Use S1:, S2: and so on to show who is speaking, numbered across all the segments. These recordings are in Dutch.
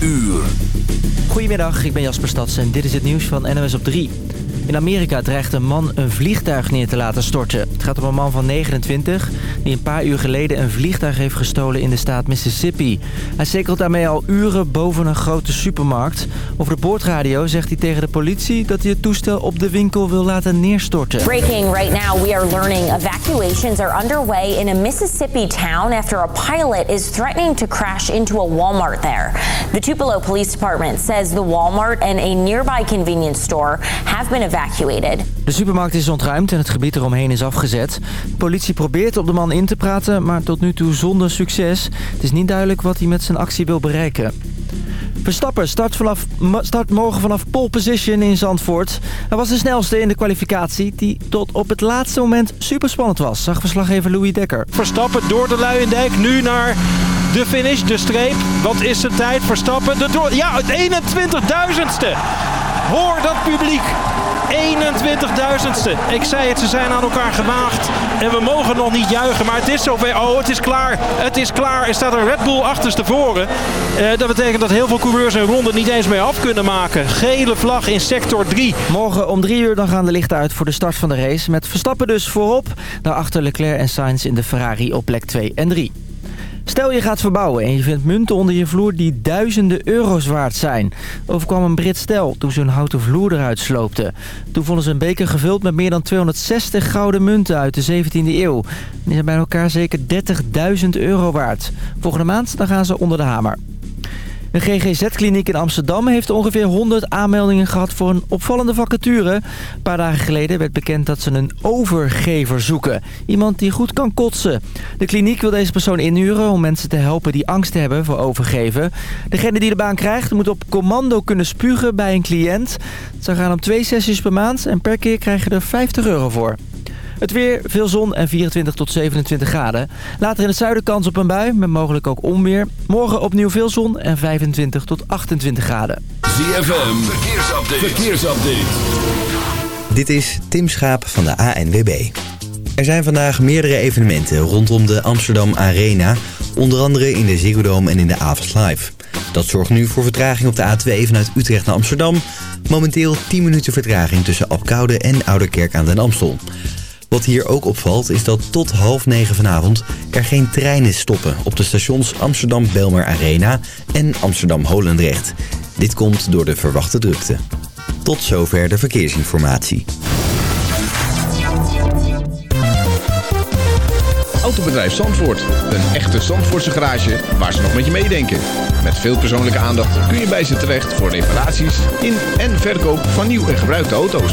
S1: uur.
S2: Goedemiddag, ik ben Jasper Stads en dit is het nieuws van NOS op 3. In Amerika dreigt een man een vliegtuig neer te laten storten. Het gaat om een man van 29 die een paar uur geleden een vliegtuig heeft gestolen in de staat Mississippi. Hij zekelt daarmee al uren boven een grote supermarkt. Over de boordradio zegt hij tegen de politie dat hij het toestel op de winkel wil laten neerstorten.
S3: Breaking right now, we are learning evacuations are underway in a Mississippi town after a pilot is threatening to crash into a Walmart there. The Tupelo Police Department says the Walmart and a nearby convenience store have been evacuated.
S2: De supermarkt is ontruimd en het gebied eromheen is afgezet. De politie probeert op de man in te praten, maar tot nu toe zonder succes. Het is niet duidelijk wat hij met zijn actie wil bereiken. Verstappen start, vanaf, start morgen vanaf pole position in Zandvoort. Hij was de snelste in de kwalificatie die tot op het laatste moment superspannend was. Zag verslaggever Louis Dekker.
S4: Verstappen door de Luiendijk, nu naar de finish, de streep. Wat is de tijd? Verstappen, de door... ja, het 21.000ste. Hoor dat publiek. 21.000ste. Ik zei het, ze zijn aan elkaar gewaagd. En we mogen nog niet juichen, maar het is zover. Oh, het is klaar. Het is klaar. Er staat een Red Bull achterstevoren. Uh, dat betekent dat heel veel coureurs een ronde niet eens meer af kunnen maken. Gele vlag in sector 3.
S2: Morgen om 3 uur dan gaan de lichten uit voor de start van de race. Met Verstappen dus voorop. Daarachter Leclerc en Sainz in de Ferrari op plek 2 en 3. Stel je gaat verbouwen en je vindt munten onder je vloer die duizenden euro's waard zijn. Overkwam een Brit stel toen ze hun houten vloer eruit sloopten. Toen vonden ze een beker gevuld met meer dan 260 gouden munten uit de 17e eeuw. Die zijn bij elkaar zeker 30.000 euro waard. Volgende maand dan gaan ze onder de hamer. Een GGZ-kliniek in Amsterdam heeft ongeveer 100 aanmeldingen gehad voor een opvallende vacature. Een paar dagen geleden werd bekend dat ze een overgever zoeken. Iemand die goed kan kotsen. De kliniek wil deze persoon inhuren om mensen te helpen die angst hebben voor overgeven. Degene die de baan krijgt moet op commando kunnen spugen bij een cliënt. Zou gaan om twee sessies per maand en per keer krijg je er 50 euro voor. Het weer, veel zon en 24 tot 27 graden. Later in het zuiden kans op een bui, met mogelijk ook onweer. Morgen opnieuw veel zon en 25 tot 28 graden.
S1: ZFM, verkeersupdate. verkeersupdate.
S5: Dit is Tim Schaap van de ANWB. Er zijn vandaag meerdere evenementen rondom de Amsterdam Arena. Onder andere in de Ziggo Dome en in de Avals Live. Dat zorgt nu voor vertraging op de A2 vanuit Utrecht naar Amsterdam. Momenteel 10 minuten vertraging tussen Apkoude en Ouderkerk aan den Amstel. Wat hier ook opvalt is dat tot half negen vanavond er geen treinen stoppen op de stations Amsterdam Belmer Arena en Amsterdam Holendrecht. Dit komt door de verwachte drukte. Tot zover de verkeersinformatie.
S6: Autobedrijf Zandvoort. Een echte Zandvoortse garage waar ze nog met je meedenken. Met veel persoonlijke aandacht kun je bij ze terecht voor reparaties in en verkoop van nieuw en gebruikte auto's.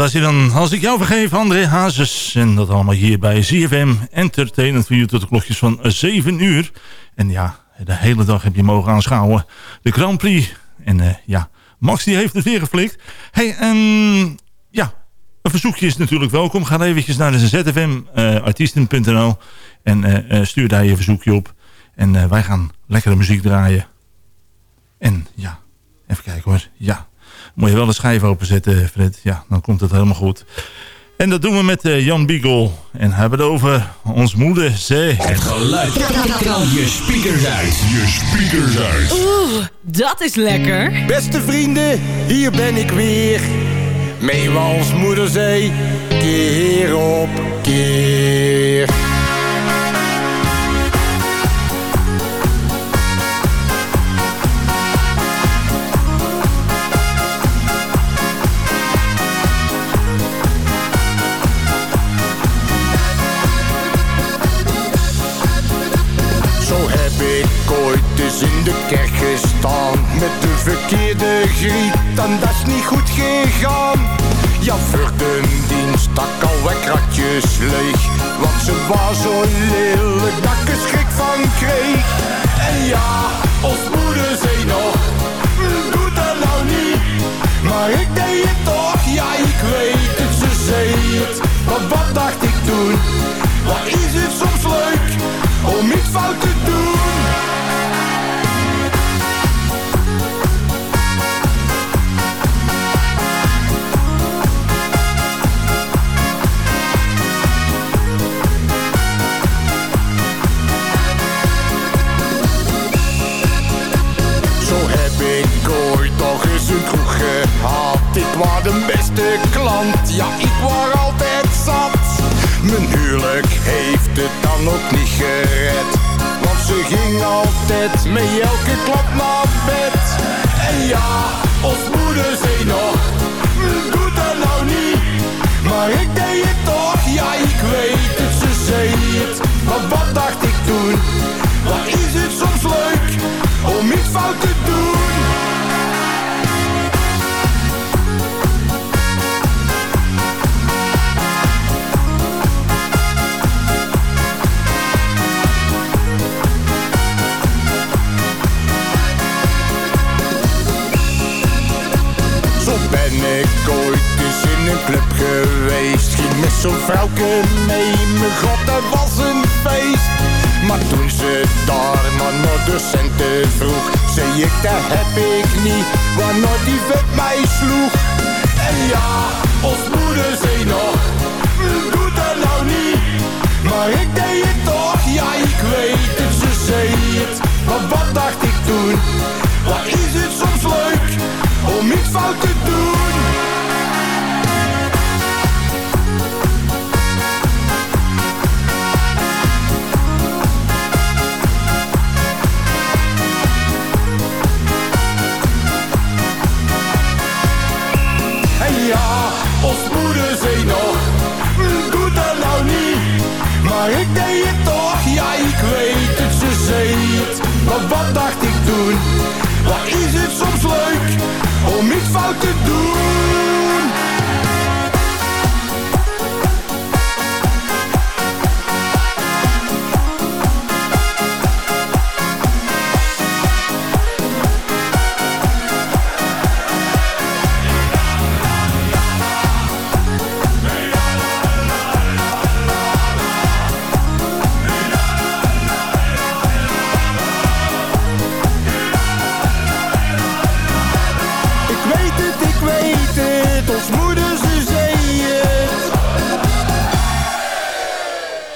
S7: Was hij dan. Als ik jou vergeef, André Hazes. En dat allemaal hier bij ZFM Entertainment voor tot de klokjes van 7 uur. En ja, de hele dag heb je mogen aanschouwen. De Grand Prix. En uh, ja, Max die heeft het weer geflikt. hey, en ja, een verzoekje is natuurlijk welkom. Ga eventjes naar de zfmartiesten.nl uh, en uh, stuur daar je verzoekje op. En wij gaan lekkere muziek draaien. En ja, even kijken hoor. Ja, moet je wel de schijf openzetten, Fred. Ja, dan komt het helemaal goed. En dat doen we met uh, Jan Biegel. En hebben het over ons moeder, zee.
S1: Het geluid. Je speakers uit. Je speakers uit.
S8: Oeh, dat is lekker.
S9: Beste vrienden, hier ben ik weer. Meewals moederzee, keer op keer. In de kerk gestaan Met de verkeerde griet en dat is niet goed gegaan. Ja, voor de dienst stak al kratjes leeg Want ze was zo lelijk dat ik er schrik van kreeg. En ja, ons moeder zei nog hm, Doe dat nou niet. Maar ik deed het toch, ja ik weet het, ze zei het. Maar wat dacht ik toen? Wat is het soms was de beste klant, ja ik was altijd zat. Mijn huwelijk heeft het dan ook niet gered. Want ze ging altijd met elke klap naar bed. En ja, ons moeder zei nog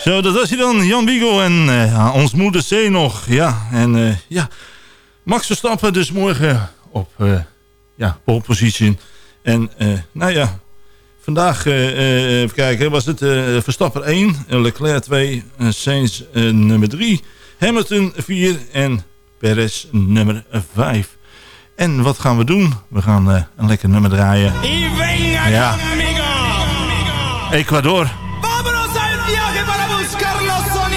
S7: Zo, dat was hij dan, Jan Wiegel en uh, ons moeder C nog. Ja, en uh, ja, Max Verstappen dus morgen op uh, ja, positie. En nou ja, vandaag, even kijken, was het Verstappen 1, Leclerc 2, Sainz nummer 3, Hamilton 4 en Perez nummer 5. En wat gaan we doen? We gaan een lekker nummer draaien. Ja. Ecuador. viaje para buscar los sonidos.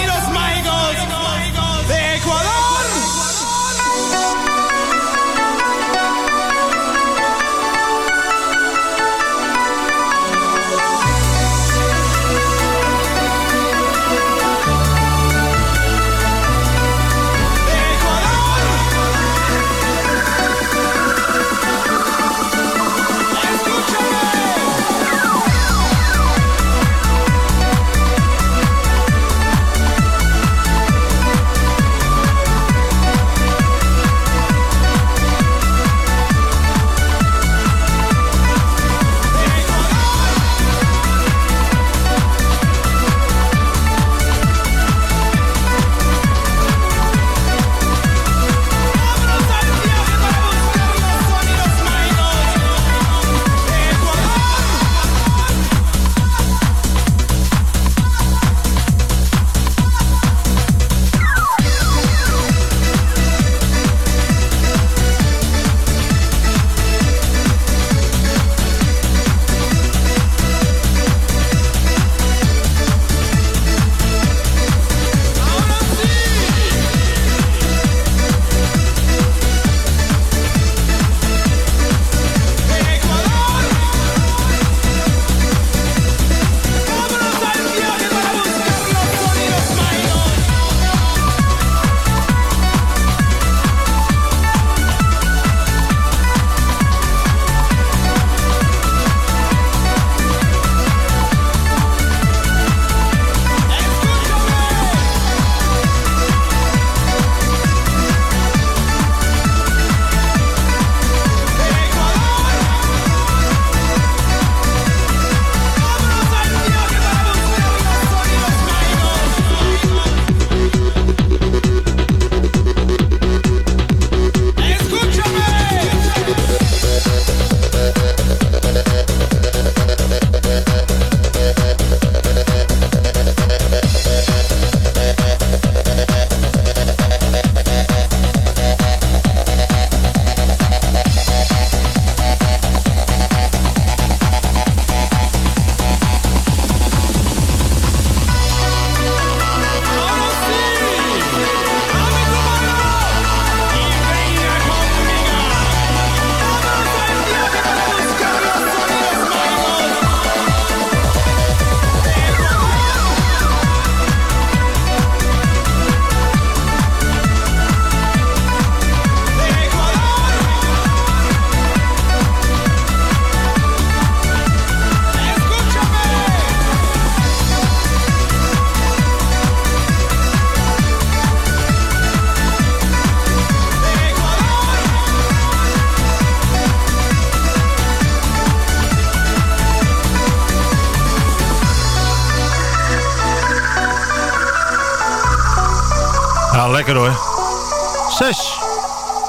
S7: Lekker.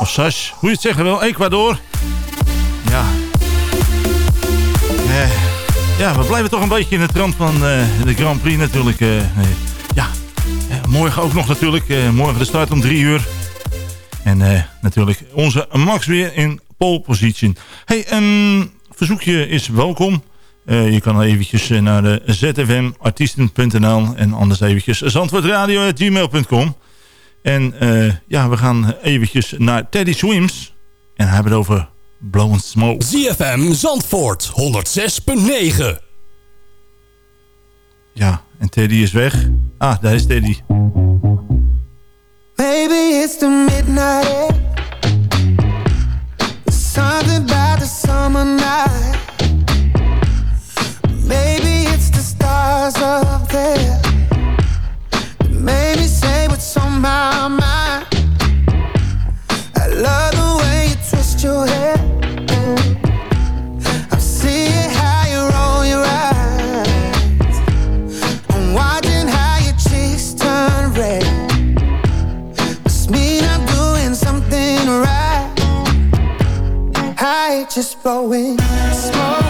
S7: Of zes, hoe je het zeggen wil. Ecuador. Ja. Eh, ja, we blijven toch een beetje in het trant van eh, de Grand Prix natuurlijk. Eh, ja, Eh, morgen ook nog natuurlijk. Morgen de start om drie uur. En natuurlijk onze Max weer in pole position. Hey, een verzoekje is welkom. Je kan eventjes naar de zfmartiesten.nl en anders eventjes zandvoortradio.gmail.com. En eh, ja, we gaan eventjes naar Teddy Swims. En hij hebben het over Blowing Smoke.
S1: ZFM Zandvoort 106.9.
S7: Ja, en Teddy is weg. Ah, daar is Teddy.
S10: Maybe it's the midnight air. Something about the summer night. Maybe it's the stars up there. Just blowing smoke.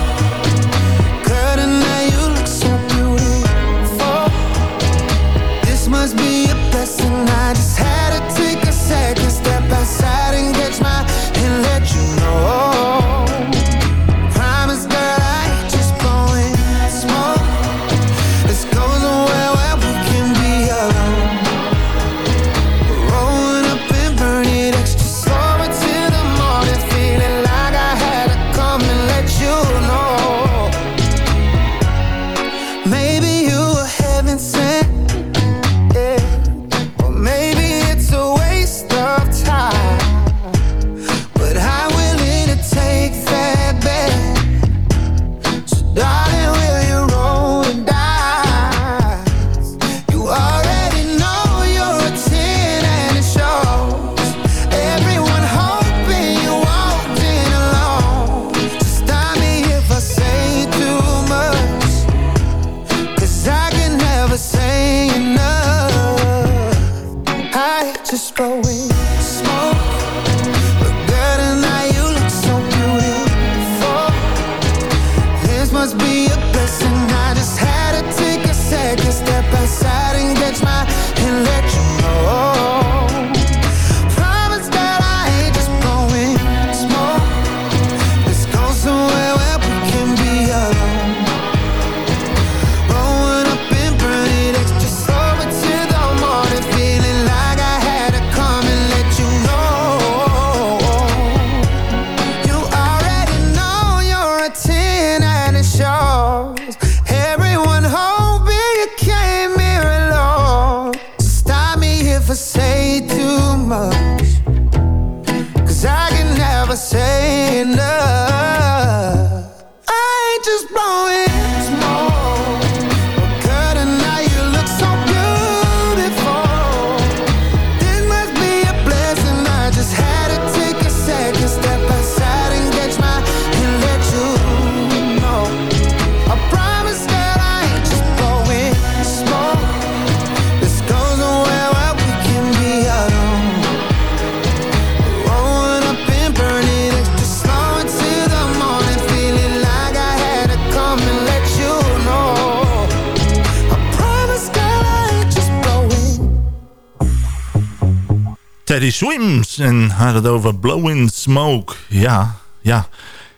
S7: Teddy Swims. En had het over Blowing Smoke. Ja, ja.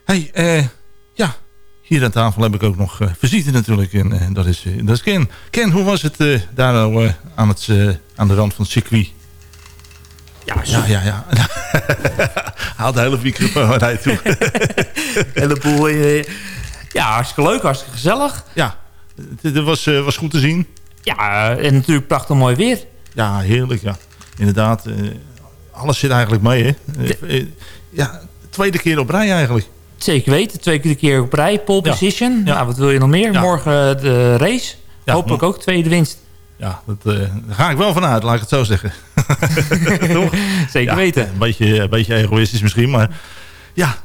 S7: Hey, eh, ja. Hier aan tafel heb ik ook nog eh, visite natuurlijk. En eh, dat, is, eh, dat is Ken. Ken, hoe was het daar nou, aan, het, aan de rand van het circuit?
S11: Ja,
S7: Ja, ja, ja. Haal de hele microfoon uit toe.
S11: heleboel. eh, ja, hartstikke leuk, hartstikke gezellig.
S7: ja, het, was, was goed te zien.
S11: Ja, en natuurlijk prachtig mooi weer.
S7: Ja, heerlijk, ja. Inderdaad, alles zit eigenlijk mee, hè. Eh, eh, ja, tweede keer op rij eigenlijk.
S11: Zeker weten, twee keer op rij, pole position.
S7: Ja.
S11: Nou, wat wil je nog meer? Morgen eh, de race.
S7: Ja,
S11: Hopelijk ook tweede winst.
S7: Ja, dat, daar ga ik wel vanuit, laat ik het zo zeggen. Toch?
S11: Zeker
S7: Ja,
S11: weten.
S7: Een beetje, een beetje egoïstisch misschien, maar ja,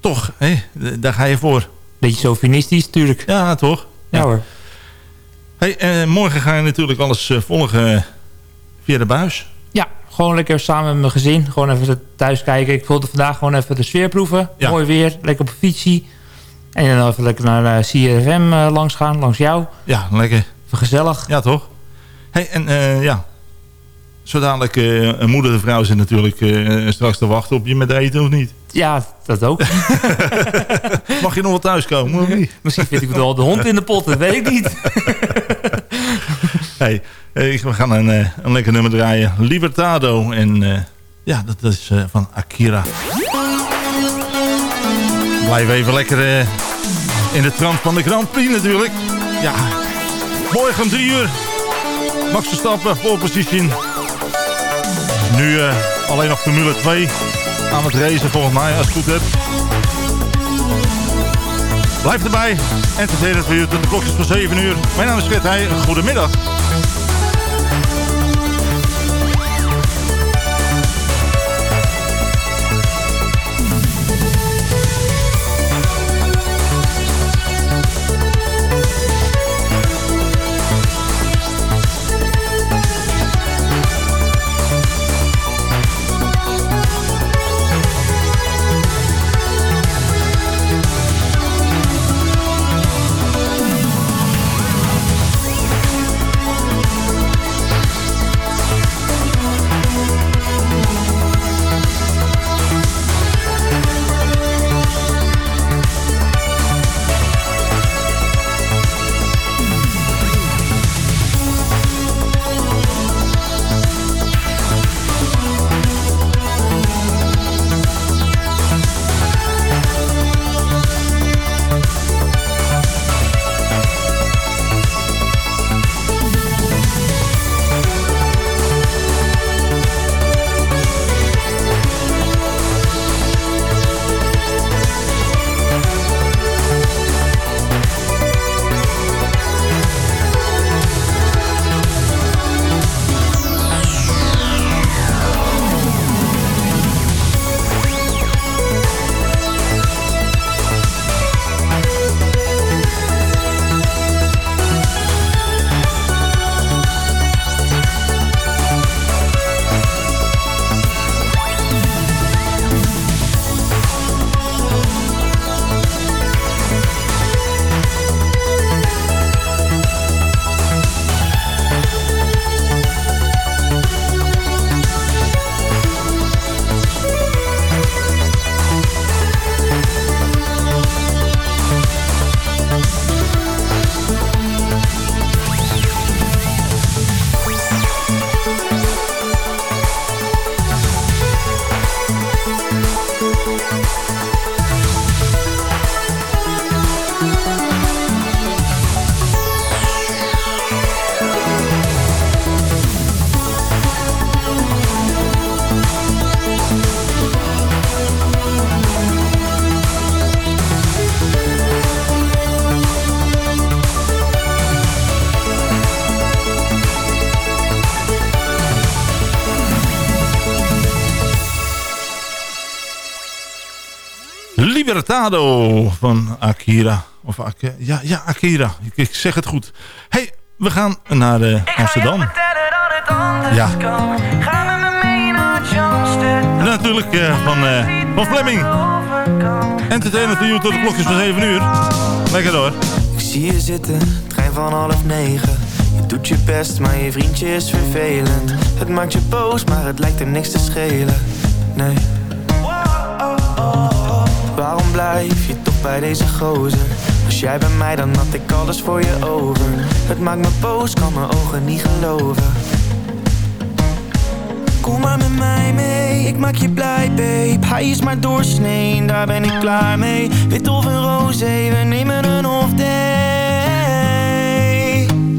S7: toch, hè, daar ga je voor.
S11: Beetje sovinistisch, natuurlijk.
S7: Ja, toch?
S11: Ja, hoor.
S7: Hey, morgen ga je natuurlijk alles volgen via de buis.
S11: Ja, gewoon lekker samen met mijn gezin. Gewoon even thuis kijken. Ik wilde vandaag gewoon even de sfeer proeven.
S7: Ja.
S11: Mooi weer, lekker op een fietsie. En dan even lekker naar uh, CRFM uh, langs gaan, langs jou.
S7: Ja, lekker.
S11: Even gezellig.
S7: Ja, toch? hey, en uh, ja, zo dadelijk uh, een moeder de vrouw zit natuurlijk straks te wachten op je met eten of niet?
S11: Ja, dat ook.
S7: Mag je nog wel thuiskomen of niet?
S11: Misschien vind ik wel de hond in de pot, dat weet ik niet.
S7: hey, we gaan een, een lekker nummer draaien. Libertado. En ja, dat is van Akira. Blijf even lekker in de trant van de Grand Prix natuurlijk. Ja, morgen om drie uur. Max Verstappen, pole position. Nu alleen nog Formule 2 aan het racen volgens mij, als het goed hebt. Blijf erbij. Entertainment voor u tot de klokjes van 7 uur. Mijn naam is Fred Heij. Goedemiddag. Van Akira. Of Ak ja, ja, Akira. Ik, ik, zeg het goed. hey, we gaan naar uh, Amsterdam. Ja. En natuurlijk uh, van, uh, van Fleming. Entertainment voor you tot de klokjes van 7 uur. Lekker door.
S12: Ik zie je zitten, trein van half negen. Je doet je best, maar je vriendje is vervelend. Het maakt je boos, maar het lijkt er niks te schelen. Nee. Waarom blijf je toch bij deze gozer? Was jij bij mij, dan had ik alles voor je over. Het maakt me boos, kan mijn ogen niet geloven. Kom maar met mij mee, ik maak je blij, babe. Hij is maar doorsnee, daar ben ik klaar mee. Wit of een roze, we nemen een off day.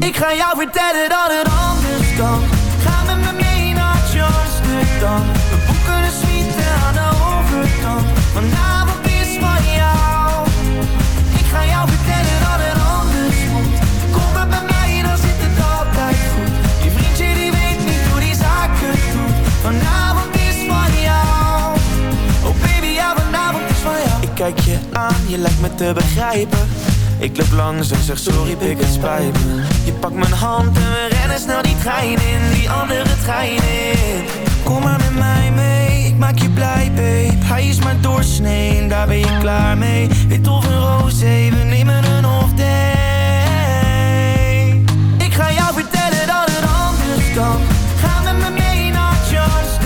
S12: Ik ga jou vertellen dat het anders kan. Ga met me mee naar Amsterdam. We boeken een suite aan de overkant. Vanavond je lijkt me te begrijpen. Ik loop langs en zeg sorry pik het spijt me. Je pakt mijn hand en we rennen snel die trein in Die andere trein in. Kom maar met mij mee, ik maak je blij babe. Hij is maar doorsnee, daar ben je klaar mee. Wit of een roze, we nemen een off Ik ga jou vertellen dat het anders kan. Ga met me mee naar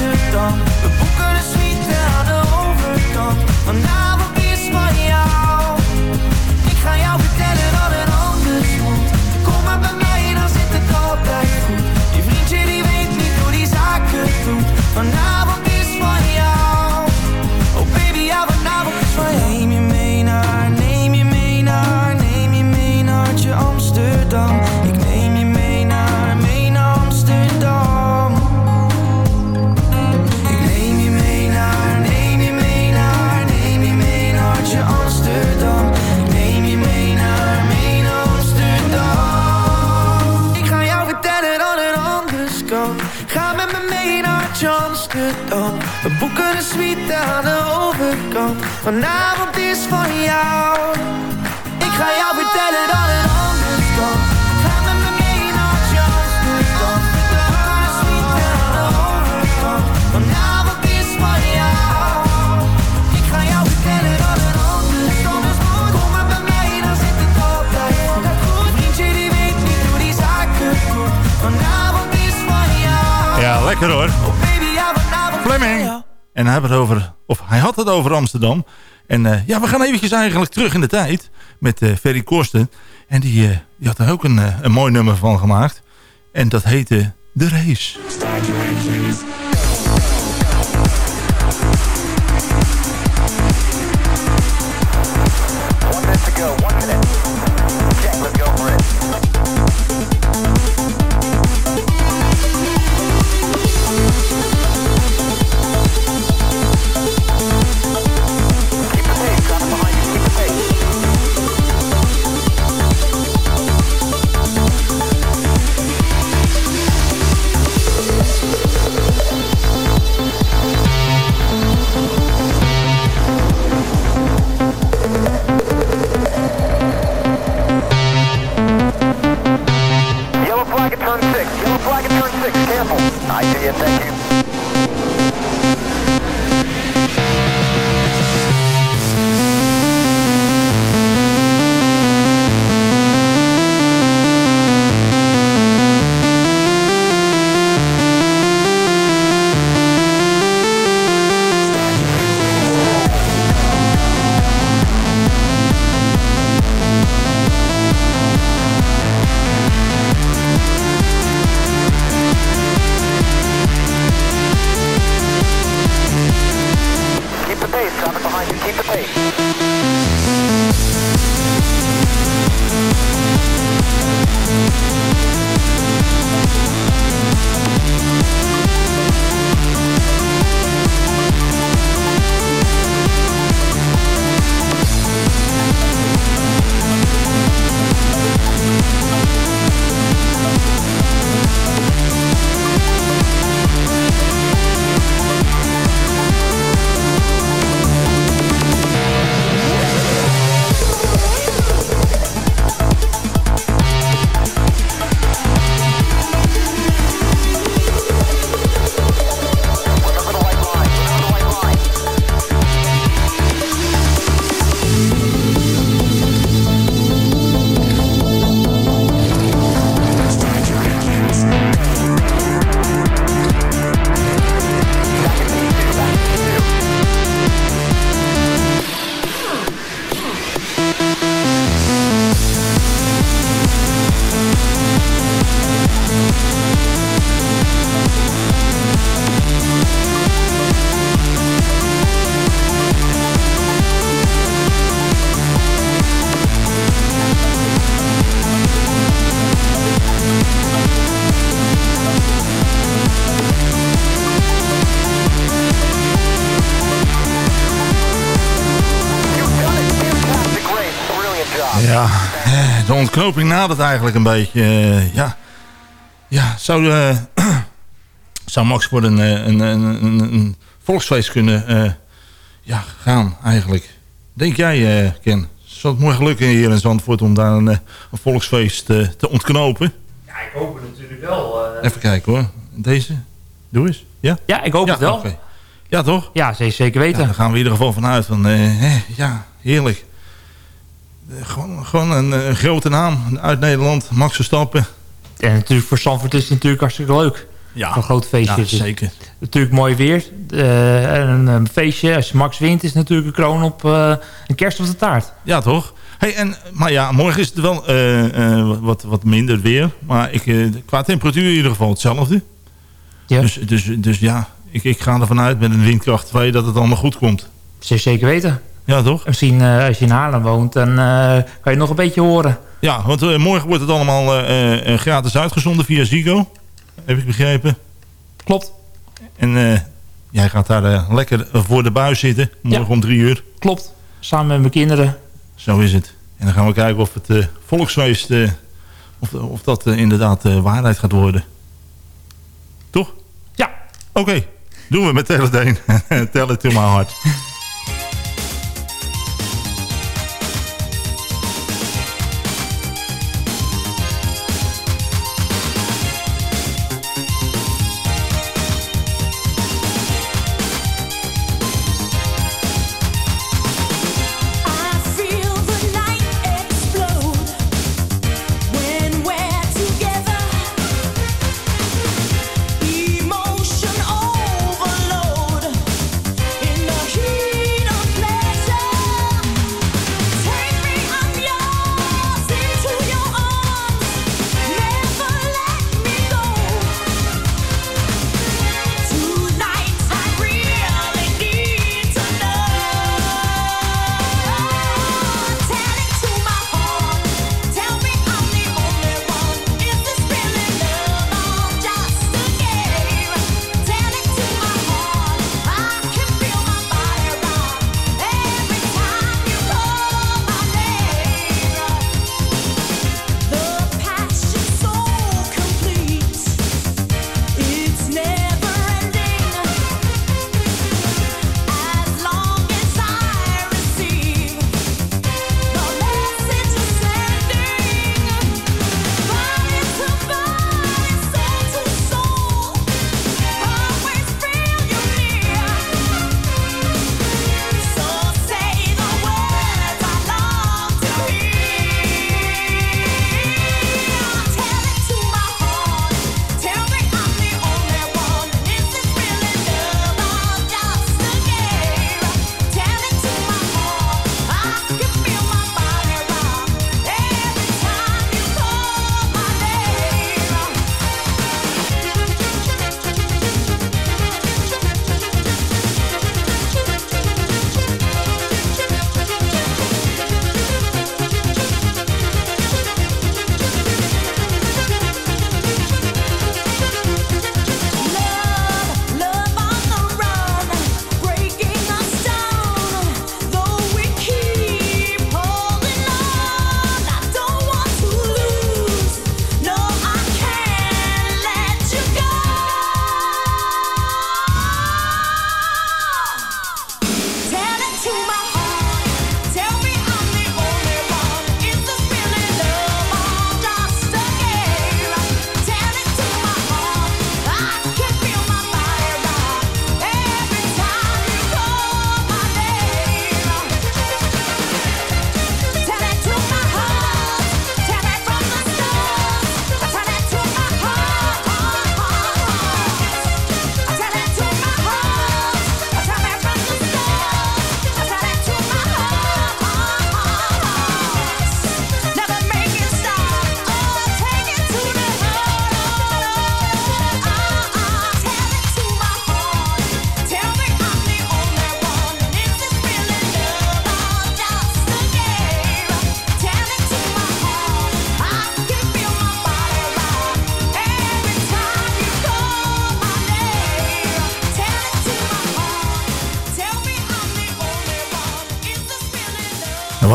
S12: Amsterdam. We boeken de suite aan de overkant. Vanavond doet. Vanavond naar Amsterdam. We boeken een suite aan de overkant. Vanavond is van jou. Ik ga jou vertellen dat het dan van jou.
S7: Ja, lekker hoor.
S12: Ja.
S7: En hij, had het over, of hij had het over Amsterdam. En eh, ja, we gaan eventjes eigenlijk terug in de tijd met eh Ferry Korsten. En die, eh, die had er ook een, een mooi nummer van gemaakt. En dat heette De Race.
S13: I see you. Thank you.
S7: Ontknoping nadert eigenlijk een beetje. eh, ja. ja, zou, eh, zou Max voor een, eh, een, een, een, een volksfeest kunnen eh, ja, gaan eigenlijk? Denk jij, eh, Ken? Zou het morgen lukken hier in Zandvoort om daar een, een volksfeest te ontknopen?
S11: Ja, ik hoop het natuurlijk wel. eh.
S7: Even kijken hoor. Deze? Doe eens. Ja?
S11: Ja, ik hoop het wel.
S7: Ja, toch?
S11: Ja, zeker, zeker weten.
S7: Ja, daar gaan we in ieder geval vanuit. Van, eh, hè, ja, heerlijk. Eh, gewoon gewoon een, eh, grote naam uit Nederland. Max Verstappen.
S11: En natuurlijk voor Zandvoort is het natuurlijk hartstikke leuk.
S7: Ja,
S11: Een groot feestje.
S7: ja, zeker.
S11: Natuurlijk mooi weer. Eh, en een, een feestje. Als Max wint is natuurlijk een kroon op eh, een kerst op de taart.
S7: Ja, toch? Hey, en, maar ja, morgen is het wel eh, eh, wat, wat minder weer. Maar ik, eh, qua temperatuur in ieder geval hetzelfde.
S11: Ja.
S7: Dus, dus, dus ja, ik, ik ga ervan uit met een windkracht 2 dat het allemaal goed komt.
S11: Zeker weten.
S7: Ja, toch?
S11: Misschien eh, als je in Haarlem woont, dan eh, kan je nog een beetje horen.
S7: Ja, want eh, morgen wordt het allemaal gratis uitgezonden via Zigo. Heb ik begrepen.
S11: Klopt.
S7: En jij gaat daar lekker voor de buis zitten. Morgen om drie uur.
S11: Klopt. Samen met mijn kinderen.
S7: Zo is het. En dan gaan we kijken of het volksfeest... of, of dat inderdaad waarheid gaat worden. Toch?
S11: Ja.
S7: Oké. Doen we met It Een. Tell It To My Heart.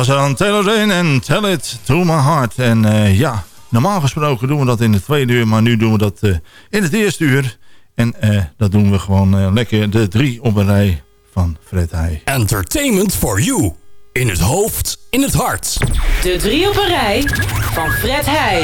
S7: Was aan Taylor Dane en Tell It To My Heart. En eh, ja, normaal gesproken doen we dat in het tweede uur. Maar nu doen we dat eh, in het eerste uur. En eh, dat doen we gewoon eh, lekker de drie op een rij van Fred Heij.
S1: Entertainment for you. In het hoofd, in het hart.
S8: De drie op een rij van Fred Heij.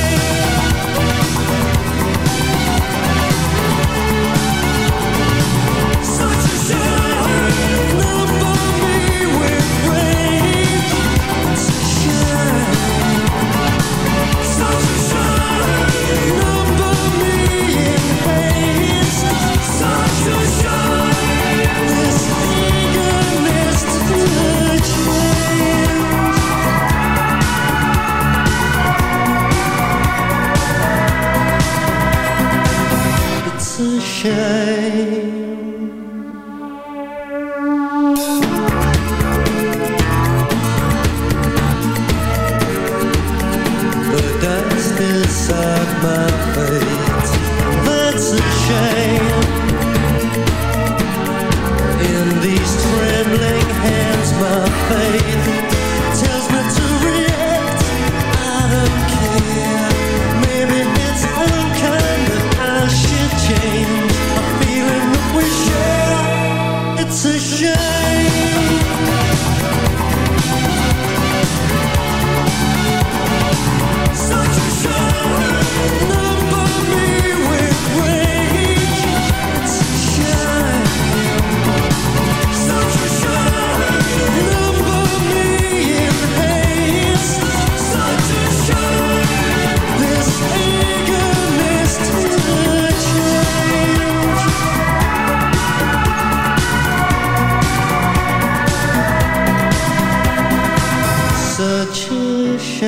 S14: 是谁？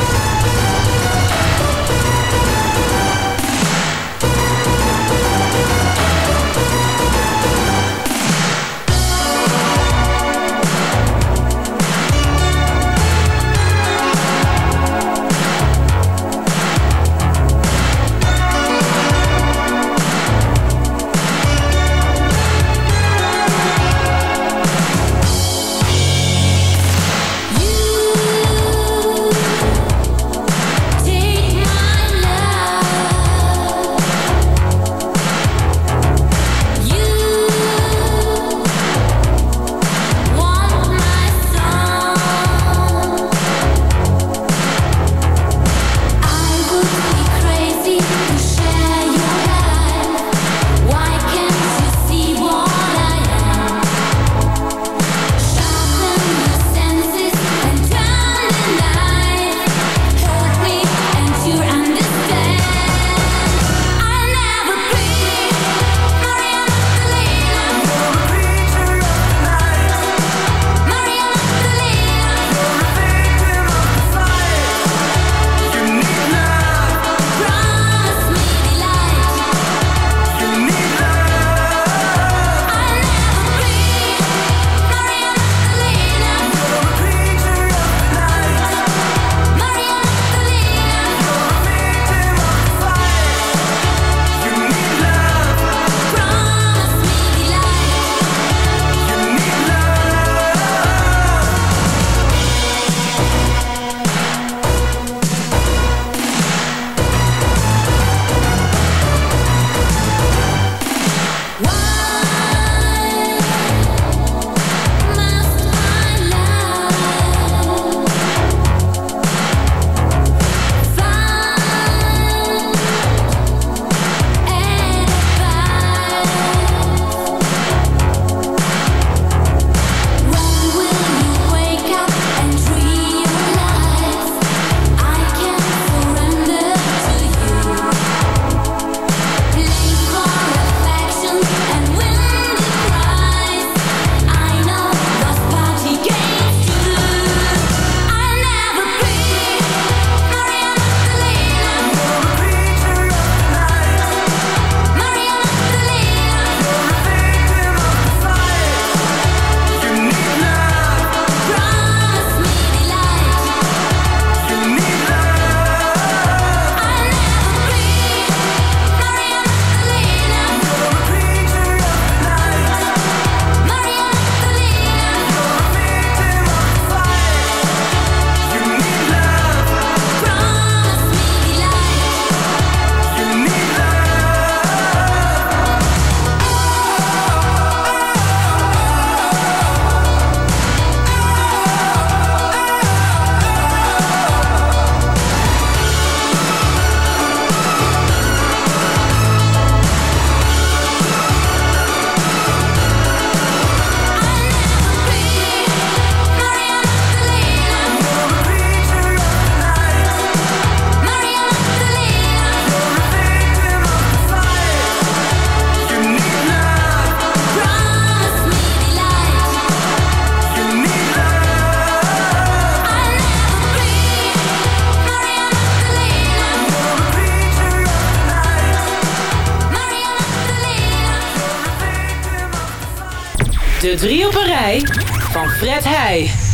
S8: Van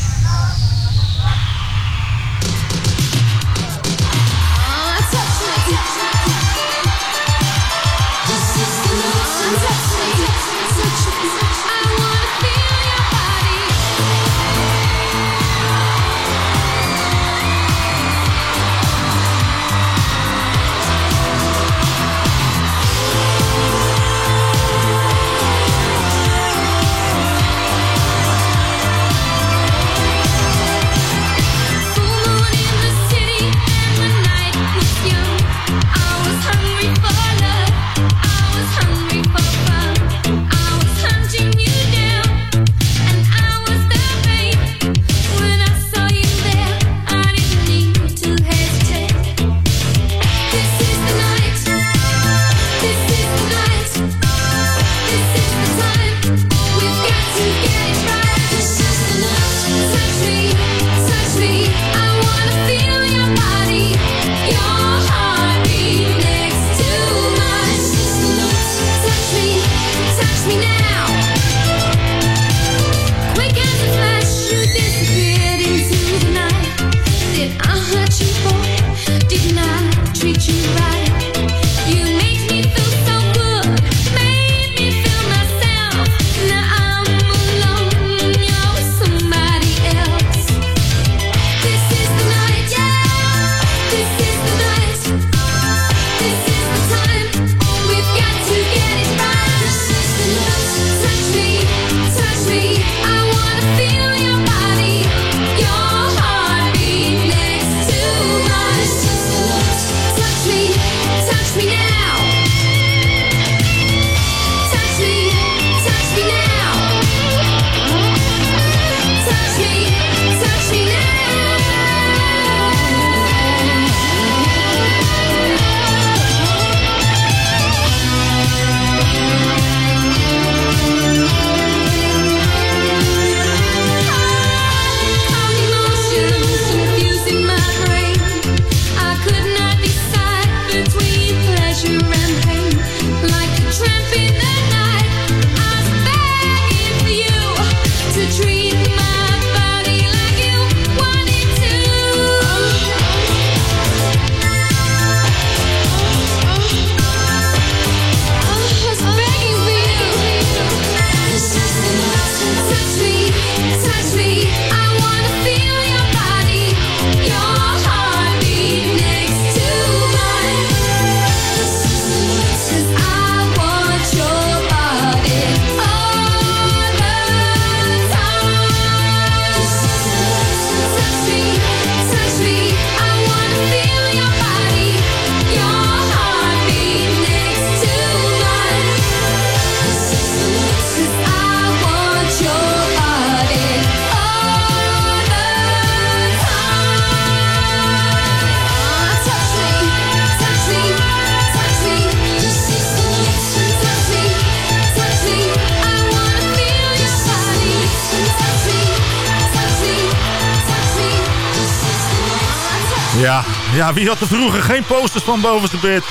S7: Ja, wie had er vroeger geen posters van boven zijn bed?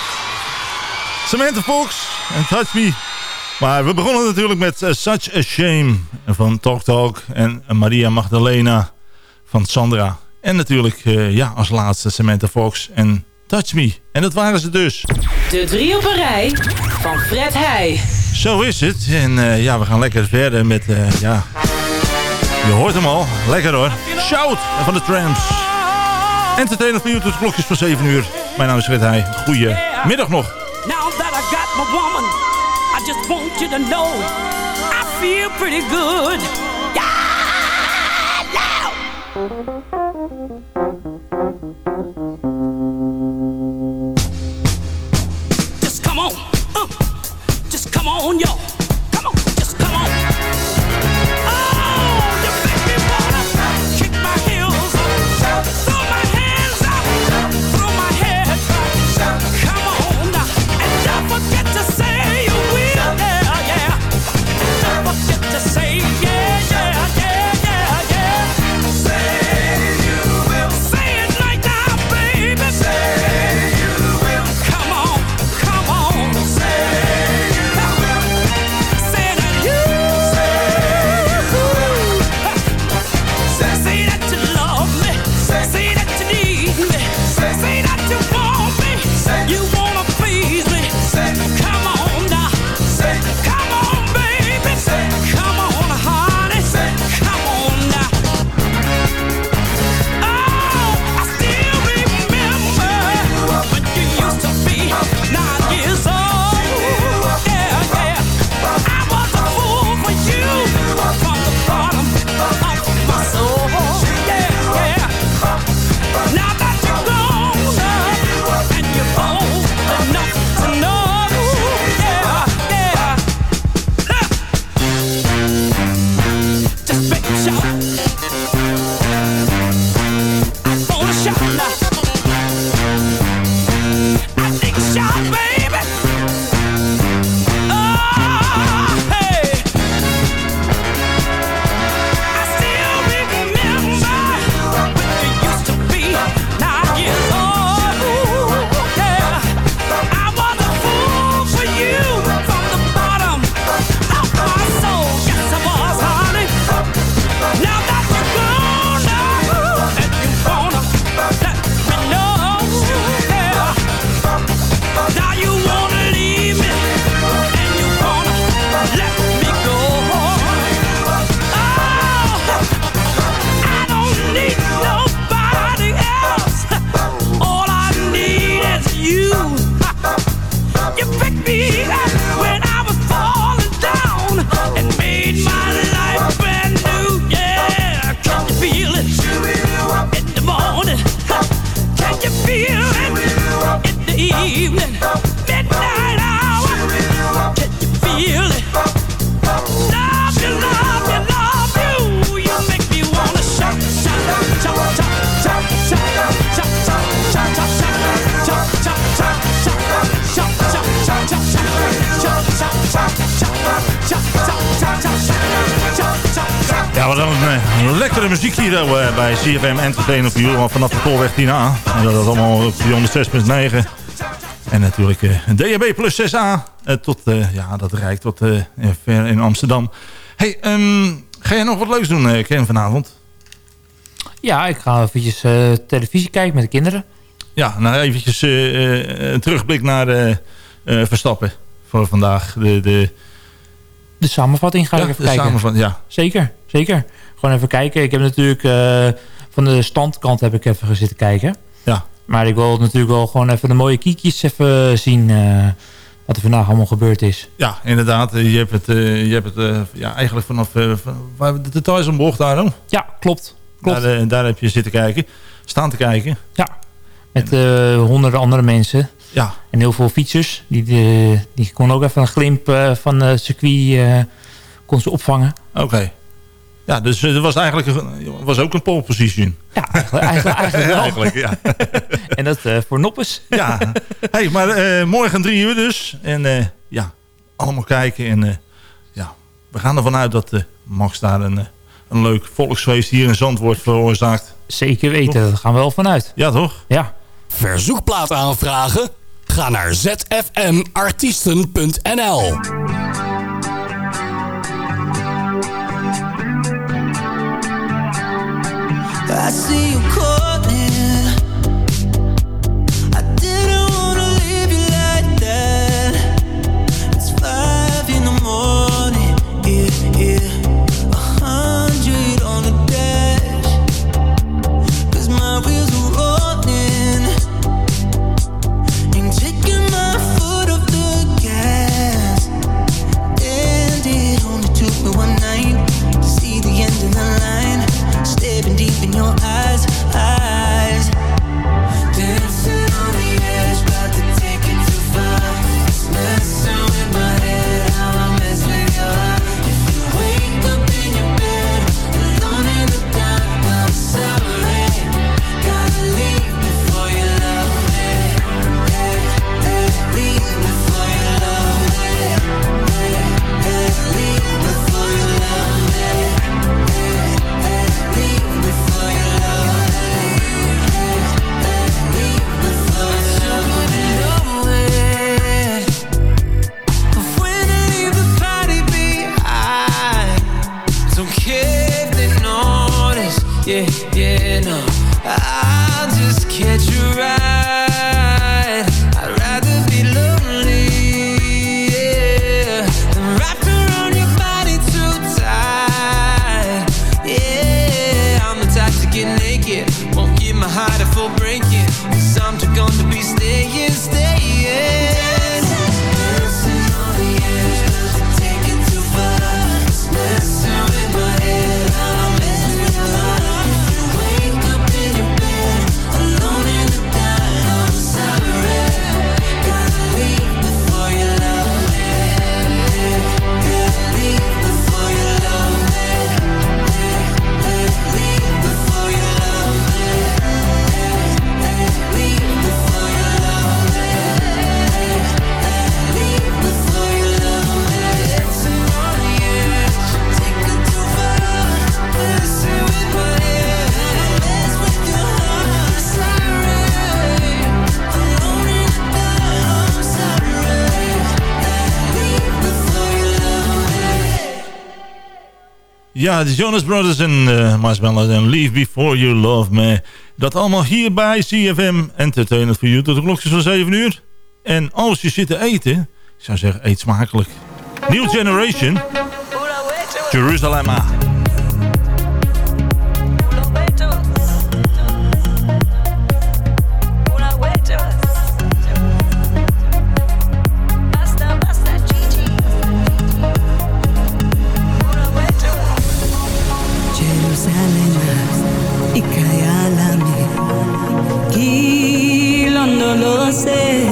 S7: Samantha Fox en Touch Me. Maar we begonnen natuurlijk met uh, Such a Shame van Talk Talk. En Maria Magdalena van Sandra. En natuurlijk, uh, ja, als laatste Samantha Fox en Touch Me. En dat waren ze dus.
S8: De drie op een rij van Fred Heij.
S7: Zo is het. En uh, ja, we gaan lekker verder met, ja... Je hoort hem al. Lekker hoor. Shout van de Tramps. Entertainer voor tot klokjes van 7 uur. Mijn naam is Fred Heij. Goeie middag nog.
S15: Now that I got my woman, I just want you to know I feel pretty good. Yeah, now.
S7: CFM Entertainment for You vanaf de Tolweg 10A. En dat is allemaal op 106.9. En natuurlijk eh, DHB plus 6A. eh, tot, eh, ja, dat rijdt tot eh, ver in Amsterdam. hey, ehm, ga jij nog wat leuks doen, Ken, vanavond?
S11: Ja, ik ga eventjes televisie kijken met de kinderen.
S7: Ja, nou eventjes een terugblik naar Verstappen voor vandaag. De, de,
S11: De samenvatting ga
S7: Ja,
S11: ik even
S7: de
S11: kijken.
S7: samenvatting, ja.
S11: Zeker, zeker. Gewoon even kijken. Ik heb natuurlijk van de standkant heb ik even zitten kijken.
S7: Ja.
S11: Maar ik wil natuurlijk wel gewoon even de mooie kiekjes even zien eh, wat er vandaag allemaal gebeurd is.
S7: Ja, inderdaad. Je hebt het, eh, je hebt het eh, ja, eigenlijk vanaf van, waar de details aan bocht daar. hoor.
S11: Ja, klopt. klopt.
S7: Daar, daar heb je zitten kijken. Staan te kijken.
S11: Ja, met honderden andere mensen.
S7: Ja.
S11: En heel veel fietsers. Die, die, die kon ook even een glimp van het circuit kon ze opvangen.
S7: Oké. Ja, dus het was eigenlijk een- was ook een pole position.
S11: Ja, eigenlijk, eigenlijk, eigenlijk
S7: ja.
S11: en dat eh, voor noppes.
S7: ja. Hey, maar eh, morgen drie uur dus. En eh, ja, allemaal kijken. En eh, ja, we gaan ervan uit dat eh, Max daar een, eh, een leuk volksfeest hier in Zandvoort veroorzaakt.
S11: Zeker weten, daar gaan we wel vanuit.
S7: Ja, toch?
S11: Ja.
S1: Verzoekplaat aanvragen? Ga naar zfmartiesten.nl
S12: I see you calling.
S7: Ja, de Jonas Brothers en uh, Marshmallow en Leave Before You Love Me. Dat allemaal hier bij CFM Entertainment for You tot de klokjes van 7 uur. En als je zit te eten, ik zou zeggen, eet smakelijk. New Generation. Jerusalem
S16: promises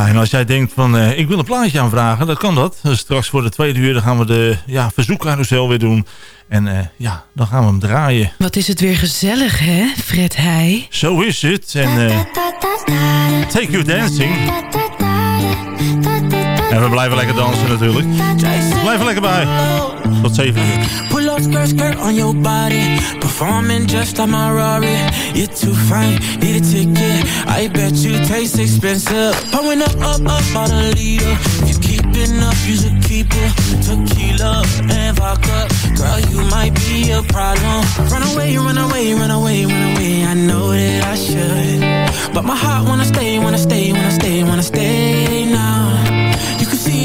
S7: Ja, en als jij denkt van eh, ik wil een plaatje aanvragen, dan kan dat. Dus straks voor de tweede uur dan gaan we de ja, verzoekcarousel weer doen. En eh, ja, dan gaan we hem draaien.
S17: Wat is het weer gezellig, hè, Fred Heij?
S7: Zo is het. En eh, Take You Dancing. En we blijven lekker dansen natuurlijk. Blijf er lekker bij. Tot 7 uur.
S12: Pull up skirt, skirt on your body. Performing just like my Rari. You're too fine, need a ticket. I bet you taste expensive. Pouring up, up, up, on a leader. You keeping up, you should keep it. Tequila and vodka. Girl, you might be a problem. Run away, run away, run away, run away. I know that I should. But my heart wanna stay, wanna stay, wanna stay, wanna stay now.